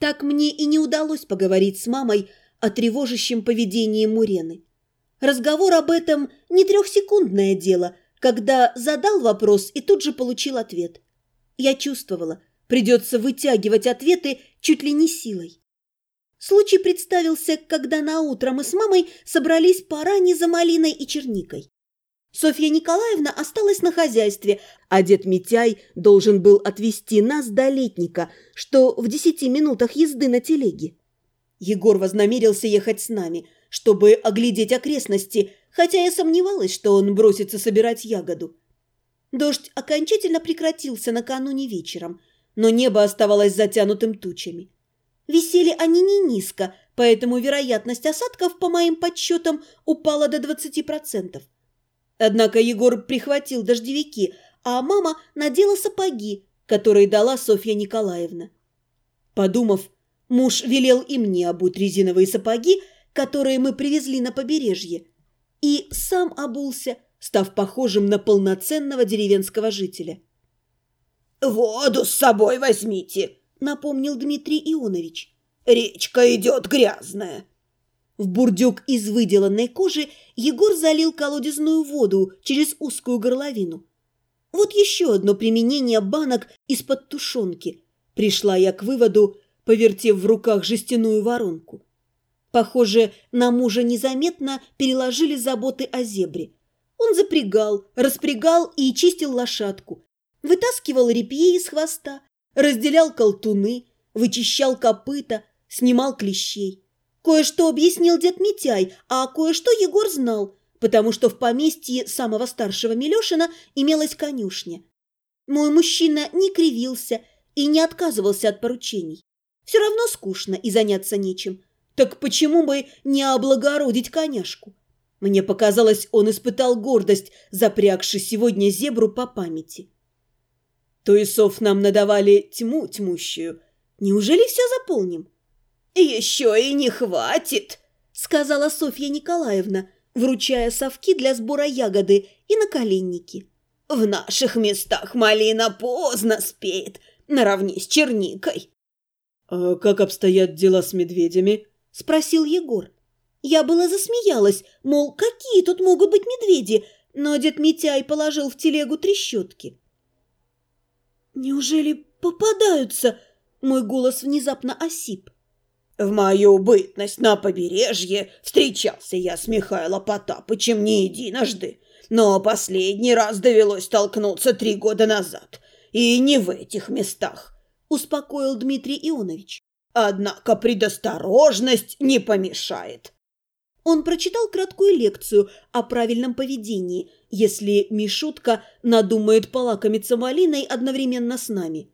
Так мне и не удалось поговорить с мамой о тревожащем поведении Мурены. Разговор об этом не трехсекундное дело, когда задал вопрос и тут же получил ответ. Я чувствовала, придется вытягивать ответы чуть ли не силой. Случай представился, когда на утро мы с мамой собрались поранее за малиной и черникой. Софья Николаевна осталась на хозяйстве, а дед Митяй должен был отвезти нас до летника, что в десяти минутах езды на телеге. Егор вознамерился ехать с нами, чтобы оглядеть окрестности, хотя я сомневалась, что он бросится собирать ягоду. Дождь окончательно прекратился накануне вечером, но небо оставалось затянутым тучами. Висели они не низко, поэтому вероятность осадков, по моим подсчетам, упала до 20%. Однако Егор прихватил дождевики, а мама надела сапоги, которые дала Софья Николаевна. Подумав, муж велел и мне обуть резиновые сапоги, которые мы привезли на побережье, и сам обулся, став похожим на полноценного деревенского жителя. «Воду с собой возьмите», — напомнил Дмитрий Ионович. «Речка идет грязная». В бурдюк из выделанной кожи Егор залил колодезную воду через узкую горловину. Вот еще одно применение банок из-под тушенки. Пришла я к выводу, повертев в руках жестяную воронку. Похоже, на мужа незаметно переложили заботы о зебре. Он запрягал, распрягал и чистил лошадку. Вытаскивал репьи из хвоста, разделял колтуны, вычищал копыта, снимал клещей. Кое-что объяснил дед Митяй, а кое-что Егор знал, потому что в поместье самого старшего Милешина имелась конюшня. Мой мужчина не кривился и не отказывался от поручений. Все равно скучно и заняться нечем. Так почему бы не облагородить коняшку? Мне показалось, он испытал гордость, запрягши сегодня зебру по памяти. Туесов нам надавали тьму тьмущую. Неужели все заполним? «Еще и не хватит», — сказала Софья Николаевна, вручая совки для сбора ягоды и наколенники. «В наших местах малина поздно спеет, наравне с черникой». «А как обстоят дела с медведями?» – спросил Егор. Я было засмеялась, мол, какие тут могут быть медведи, но дед Митяй положил в телегу трещотки. «Неужели попадаются?» – мой голос внезапно осип. В мою бытность на побережье встречался я с Михаилом Потапычем не единожды, но последний раз довелось столкнуться три года назад, и не в этих местах, — успокоил Дмитрий Ионович. Однако предосторожность не помешает. Он прочитал краткую лекцию о правильном поведении, если Мишутка надумает полакомиться малиной одновременно с нами.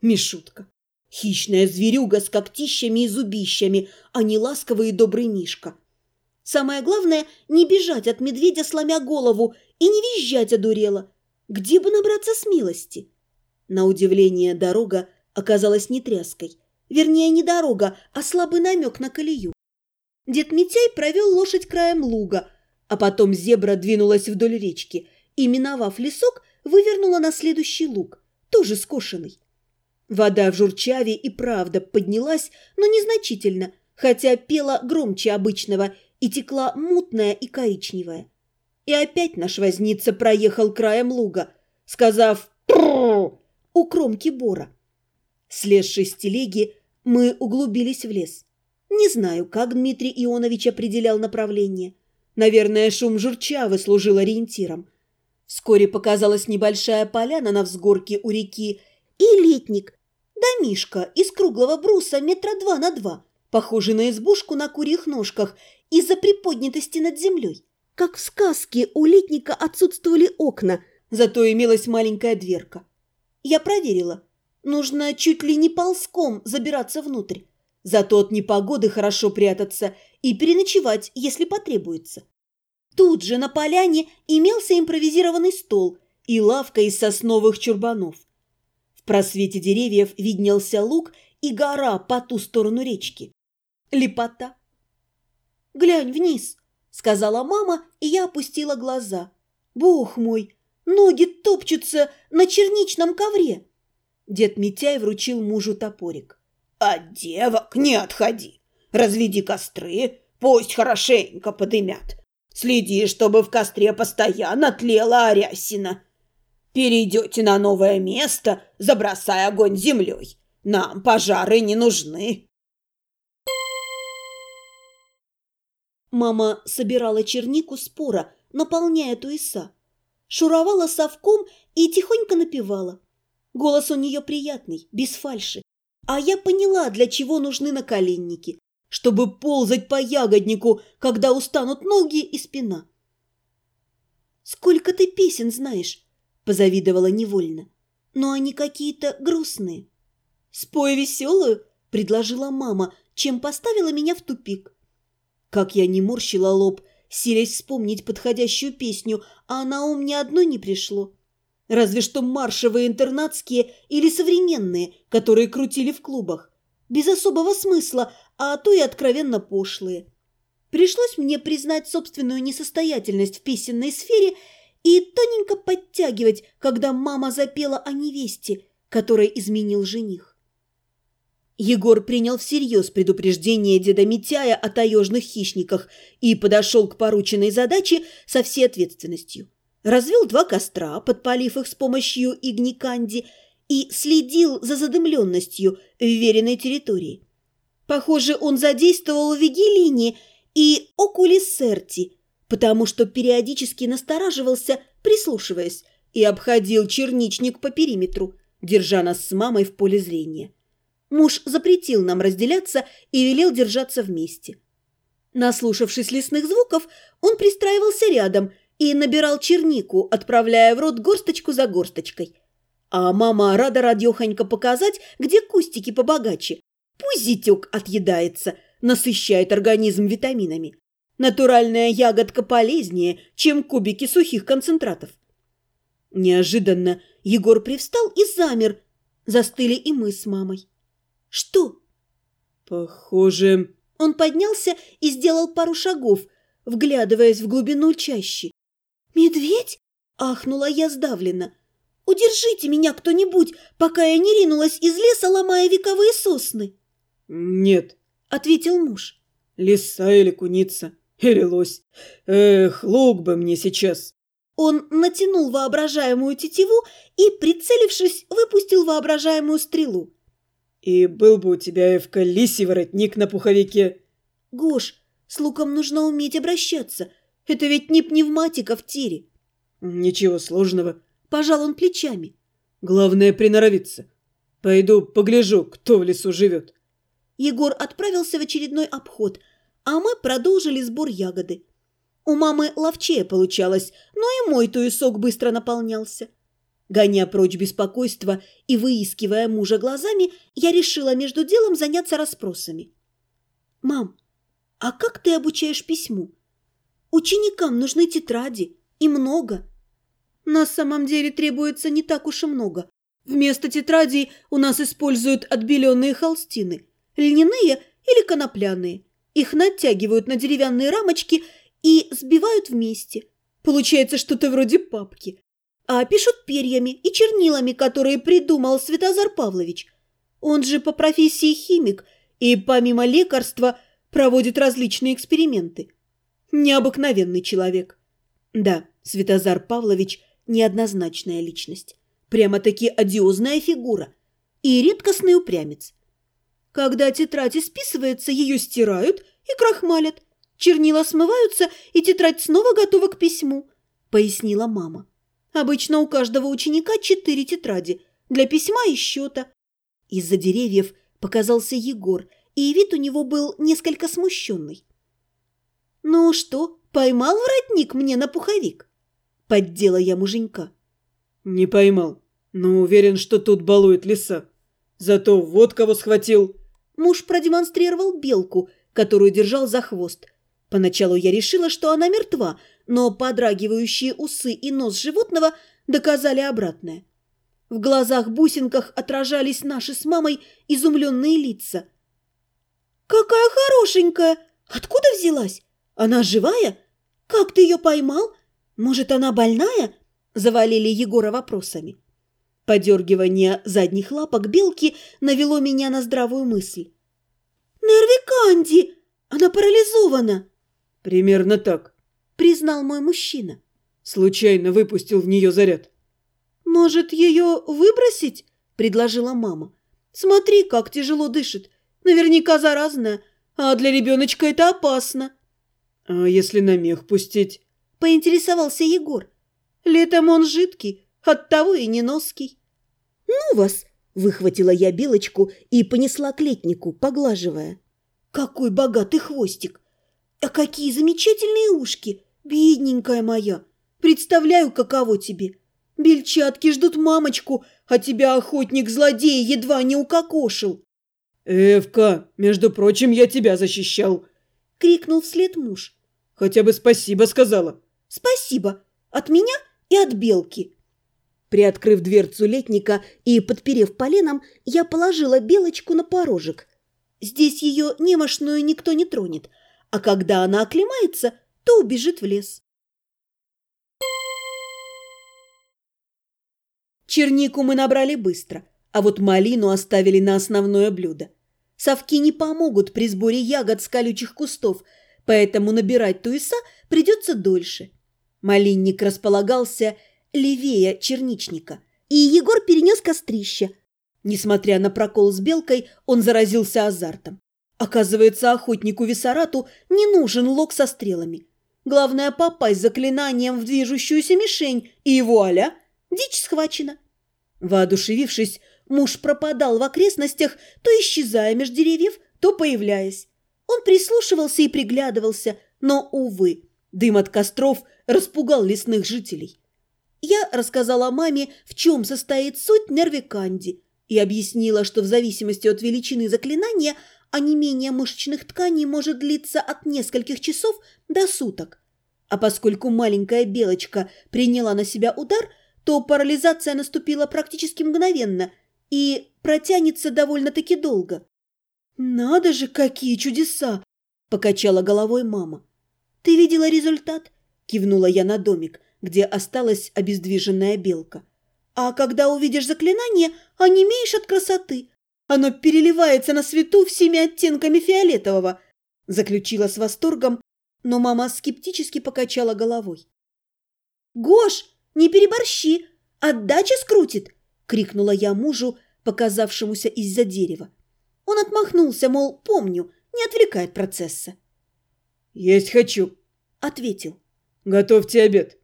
Мишутка. Хищная зверюга с когтищами и зубищами, а не ласковый и добрый Мишка. Самое главное – не бежать от медведя, сломя голову, и не визжать одурело. Где бы набраться смелости? На удивление, дорога оказалась не тряской. Вернее, не дорога, а слабый намек на колею. Дед Митяй провел лошадь краем луга, а потом зебра двинулась вдоль речки и, миновав лесок, вывернула на следующий луг, тоже скошенный. Вода в журчаве и правда поднялась, но незначительно, хотя пела громче обычного и текла мутная и коричневая. И опять наш возница проехал краем луга, сказав «Прррр!» у кромки бора. Слезши с телеги, мы углубились в лес. Не знаю, как Дмитрий Ионович определял направление. Наверное, шум журчавы служил ориентиром. Вскоре показалась небольшая поляна на взгорке у реки и летник, Домишка из круглого бруса метра два на два, похожий на избушку на курьих ножках из-за приподнятости над землей. Как в сказке у летника отсутствовали окна, зато имелась маленькая дверка. Я проверила. Нужно чуть ли не ползком забираться внутрь. Зато от непогоды хорошо прятаться и переночевать, если потребуется. Тут же на поляне имелся импровизированный стол и лавка из сосновых чурбанов просвете деревьев виднелся луг и гора по ту сторону речки. Лепота. «Глянь вниз», — сказала мама, и я опустила глаза. «Бог мой, ноги топчутся на черничном ковре!» Дед Митяй вручил мужу топорик. От девок не отходи. Разведи костры, пусть хорошенько подымят. Следи, чтобы в костре постоянно тлела арясина. Перейдете на новое место, забросай огонь землей. Нам пожары не нужны. Мама собирала чернику спора, наполняя туеса. Шуровала совком и тихонько напевала. Голос у нее приятный, без фальши. А я поняла, для чего нужны наколенники. Чтобы ползать по ягоднику, когда устанут ноги и спина. «Сколько ты песен знаешь?» – позавидовала невольно. «Но они какие-то грустные». «Спой веселую», – предложила мама, чем поставила меня в тупик. Как я не морщила лоб, силясь вспомнить подходящую песню, а на ум ни одной не пришло. Разве что маршевые интернатские или современные, которые крутили в клубах. Без особого смысла, а то и откровенно пошлые. Пришлось мне признать собственную несостоятельность в песенной сфере и тоненько подтягивать, когда мама запела о невесте, которой изменил жених. Егор принял всерьез предупреждение деда Митяя о таежных хищниках и подошел к порученной задаче со всей ответственностью. Развел два костра, подпалив их с помощью игниканди, и следил за задымленностью веренной территории. Похоже, он задействовал Вигелини и Окулисерти, потому что периодически настораживался, прислушиваясь, и обходил черничник по периметру, держа нас с мамой в поле зрения. Муж запретил нам разделяться и велел держаться вместе. Наслушавшись лесных звуков, он пристраивался рядом и набирал чернику, отправляя в рот горсточку за горсточкой. А мама рада радехонько показать, где кустики побогаче. Пусть зятек отъедается, насыщает организм витаминами. Натуральная ягодка полезнее, чем кубики сухих концентратов. Неожиданно Егор привстал и замер. Застыли и мы с мамой. «Что?» «Похоже...» Он поднялся и сделал пару шагов, вглядываясь в глубину чащи. «Медведь?» – ахнула я сдавленно. «Удержите меня кто-нибудь, пока я не ринулась из леса, ломая вековые сосны!» «Нет», – ответил муж. «Лиса или куница, или лось. Эх, лук бы мне сейчас!» Он натянул воображаемую тетиву и, прицелившись, выпустил воображаемую стрелу. И был бы у тебя, Эвка, лисий воротник на пуховике. Гош, с луком нужно уметь обращаться. Это ведь не пневматика в тире. Ничего сложного. Пожал он плечами. Главное приноровиться. Пойду погляжу, кто в лесу живет. Егор отправился в очередной обход, а мы продолжили сбор ягоды. У мамы ловчее получалось, но и мой туесок быстро наполнялся. Гоня прочь беспокойство и выискивая мужа глазами, я решила между делом заняться расспросами. «Мам, а как ты обучаешь письму? Ученикам нужны тетради, и много». «На самом деле требуется не так уж и много. Вместо тетрадей у нас используют отбеленные холстины, льняные или конопляные. Их натягивают на деревянные рамочки и сбивают вместе. Получается что-то вроде папки а пишут перьями и чернилами, которые придумал Святозар Павлович. Он же по профессии химик и помимо лекарства проводит различные эксперименты. Необыкновенный человек. Да, Святозар Павлович – неоднозначная личность. Прямо-таки одиозная фигура. И редкостный упрямец. Когда тетрадь исписывается, ее стирают и крахмалят. Чернила смываются, и тетрадь снова готова к письму, пояснила мама. Обычно у каждого ученика четыре тетради для письма и счета. Из-за деревьев показался Егор, и вид у него был несколько смущенный. «Ну что, поймал воротник мне на пуховик?» Поддела я муженька. «Не поймал, но уверен, что тут балует лиса. Зато вот кого схватил». Муж продемонстрировал белку, которую держал за хвост. Поначалу я решила, что она мертва, но подрагивающие усы и нос животного доказали обратное. В глазах-бусинках отражались наши с мамой изумленные лица. «Какая хорошенькая! Откуда взялась? Она живая? Как ты ее поймал? Может, она больная?» Завалили Егора вопросами. Подергивание задних лапок белки навело меня на здравую мысль. «Нерви Канди! Она парализована!» «Примерно так», — признал мой мужчина. Случайно выпустил в нее заряд. «Может, ее выбросить?» – предложила мама. «Смотри, как тяжело дышит. Наверняка заразная, а для ребеночка это опасно». «А если на мех пустить?» – поинтересовался Егор. «Летом он жидкий, оттого и не ноский». «Ну вас!» – выхватила я белочку и понесла к летнику, поглаживая. «Какой богатый хвостик! А какие замечательные ушки! Бедненькая моя! Представляю, каково тебе! Бельчатки ждут мамочку, а тебя охотник-злодей едва не укокошил!» «Эвка, между прочим, я тебя защищал!» — крикнул вслед муж. «Хотя бы спасибо сказала!» «Спасибо! От меня и от белки!» Приоткрыв дверцу летника и подперев поленом, я положила белочку на порожек. Здесь ее немощную никто не тронет, а когда она оклемается, то убежит в лес. Чернику мы набрали быстро, а вот малину оставили на основное блюдо. Совки не помогут при сборе ягод с колючих кустов, поэтому набирать туиса придется дольше. Малинник располагался левее черничника, и Егор перенес кострище. Несмотря на прокол с белкой, он заразился азартом. Оказывается, охотнику Виссарату не нужен лог со стрелами. Главное попасть заклинанием в движущуюся мишень, и вуаля – Дичь схвачена. Воодушевившись, муж пропадал в окрестностях, то исчезая меж деревьев, то появляясь. Он прислушивался и приглядывался, но, увы, дым от костров распугал лесных жителей. Я рассказала маме, в чем состоит суть нервиканди, и объяснила, что в зависимости от величины заклинания онемение мышечных тканей может длиться от нескольких часов до суток. А поскольку маленькая белочка приняла на себя удар – то парализация наступила практически мгновенно и протянется довольно-таки долго. «Надо же, какие чудеса!» – покачала головой мама. «Ты видела результат?» – кивнула я на домик, где осталась обездвиженная белка. «А когда увидишь заклинание, онемеешь от красоты. Оно переливается на свету всеми оттенками фиолетового», – заключила с восторгом, но мама скептически покачала головой. «Гош, не переборщи, отдача скрутит!» – крикнула я мужу, показавшемуся из-за дерева. Он отмахнулся, мол, помню, не отвлекает процесса. «Есть хочу», – ответил. «Готовьте обед».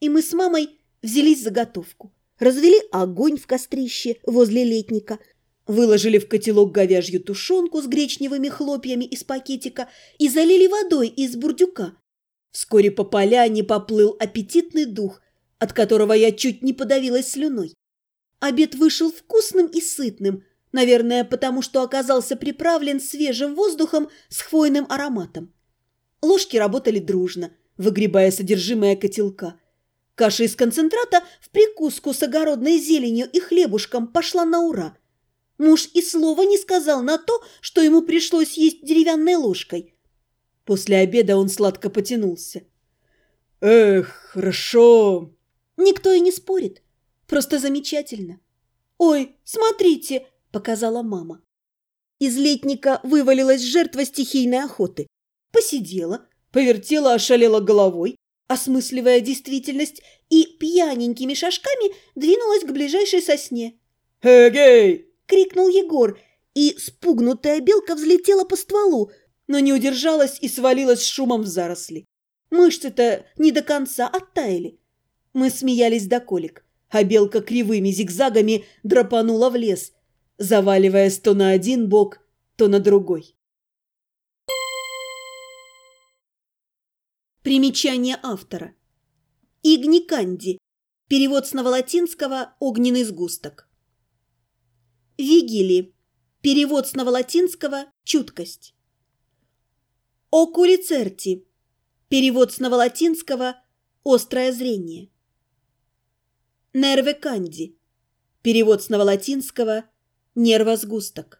И мы с мамой взялись за готовку. Развели огонь в кострище возле летника, выложили в котелок говяжью тушенку с гречневыми хлопьями из пакетика и залили водой из бурдюка. Вскоре по поляне поплыл аппетитный дух – от которого я чуть не подавилась слюной. Обед вышел вкусным и сытным, наверное, потому что оказался приправлен свежим воздухом с хвойным ароматом. Ложки работали дружно, выгребая содержимое котелка. Каша из концентрата в прикуску с огородной зеленью и хлебушком пошла на ура. Муж и слова не сказал на то, что ему пришлось есть деревянной ложкой. После обеда он сладко потянулся. «Эх, хорошо!» Никто и не спорит. Просто замечательно. «Ой, смотрите!» – показала мама. Из летника вывалилась жертва стихийной охоты. Посидела, повертела ошалела головой, осмысливая действительность, и пьяненькими шажками двинулась к ближайшей сосне. «Эгей!» – крикнул Егор, и спугнутая белка взлетела по стволу, но не удержалась и свалилась шумом в заросли. Мышцы-то не до конца оттаяли. Мы смеялись до колик, а белка кривыми зигзагами драпанула в лес, заваливаясь то на один бок, то на другой. Примечание автора. Игниканди. Перевод с новолатинского «огненный сгусток». Вигили. Перевод с новолатинского «чуткость». Окулицерти. Перевод с новолатинского «острое зрение». Нерве канди. Перевод с новолатинского «нервосгусток».